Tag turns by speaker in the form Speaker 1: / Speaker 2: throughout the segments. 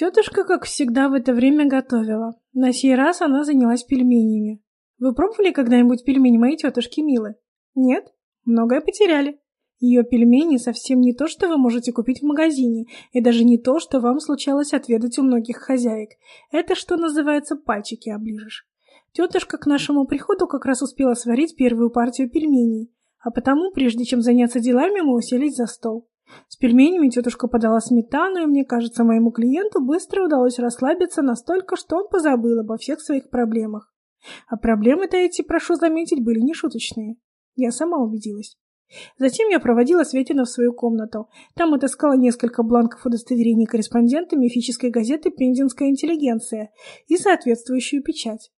Speaker 1: Тетушка, как всегда, в это время готовила. На сей раз она занялась пельменями. Вы пробовали когда-нибудь пельмени моей тетушки Милы? Нет? Многое потеряли. Ее пельмени совсем не то, что вы можете купить в магазине, и даже не то, что вам случалось отведать у многих хозяек. Это, что называется, пальчики оближешь. Тетушка к нашему приходу как раз успела сварить первую партию пельменей, а потому, прежде чем заняться делами, мы уселись за стол. С пельменями тетушка подала сметану, и мне кажется, моему клиенту быстро удалось расслабиться настолько, что он позабыл обо всех своих проблемах. А проблемы-то эти, прошу заметить, были нешуточные. Я сама убедилась. Затем я проводила Светина в свою комнату. Там отыскала несколько бланков удостоверений корреспондента мифической газеты «Пензенская интеллигенция» и соответствующую печать.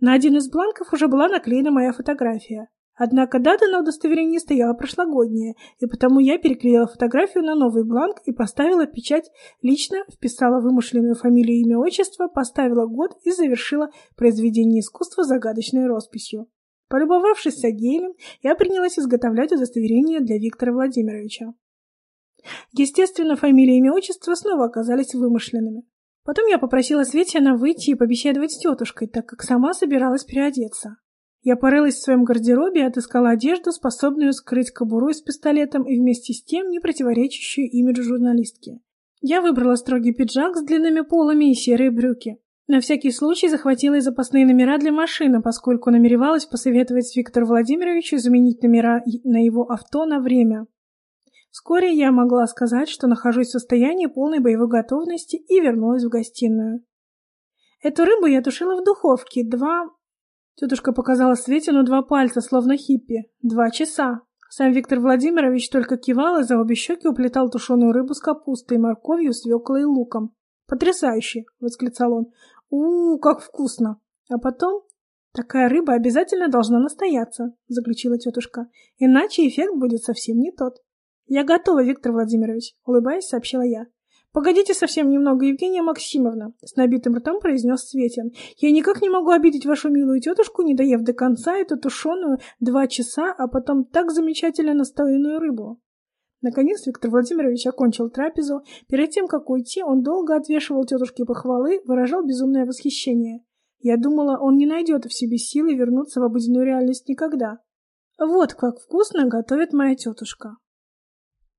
Speaker 1: На один из бланков уже была наклеена моя фотография. Однако дата на удостоверении стояла прошлогодняя, и потому я переклеила фотографию на новый бланк и поставила печать лично, вписала вымышленную фамилию, имя, отчество, поставила год и завершила произведение искусства загадочной росписью. Полюбовавшись Сагеевым, я принялась изготовлять удостоверение для Виктора Владимировича. Естественно, фамилия и имя отчество снова оказались вымышленными. Потом я попросила Светина выйти и побеседовать с тетушкой, так как сама собиралась переодеться. Я порылась в своем гардеробе и отыскала одежду, способную скрыть кобуру с пистолетом и вместе с тем не противоречащую имиджу журналистки. Я выбрала строгий пиджак с длинными полами и серые брюки. На всякий случай захватила и запасные номера для машины, поскольку намеревалась посоветовать Виктору Владимировичу заменить номера на его авто на время. Вскоре я могла сказать, что нахожусь в состоянии полной боевой готовности и вернулась в гостиную. Эту рыбу я тушила в духовке два Тетушка показала Светину два пальца, словно хиппи. Два часа. Сам Виктор Владимирович только кивал и за обе щеки уплетал тушеную рыбу с капустой, морковью, свеклой и луком. «Потрясающе!» — восклицал он. у, -у как вкусно!» А потом «Такая рыба обязательно должна настояться», — заключила тетушка. «Иначе эффект будет совсем не тот». «Я готова, Виктор Владимирович», — улыбаясь, сообщила я. «Погодите совсем немного, Евгения Максимовна», — с набитым ртом произнес Светин. «Я никак не могу обидеть вашу милую тетушку, не доев до конца эту тушеную два часа, а потом так замечательно настоянную рыбу». Наконец Виктор Владимирович окончил трапезу. Перед тем, как уйти, он долго отвешивал тетушке похвалы, выражал безумное восхищение. Я думала, он не найдет в себе силы вернуться в обыденную реальность никогда. Вот как вкусно готовит моя тетушка.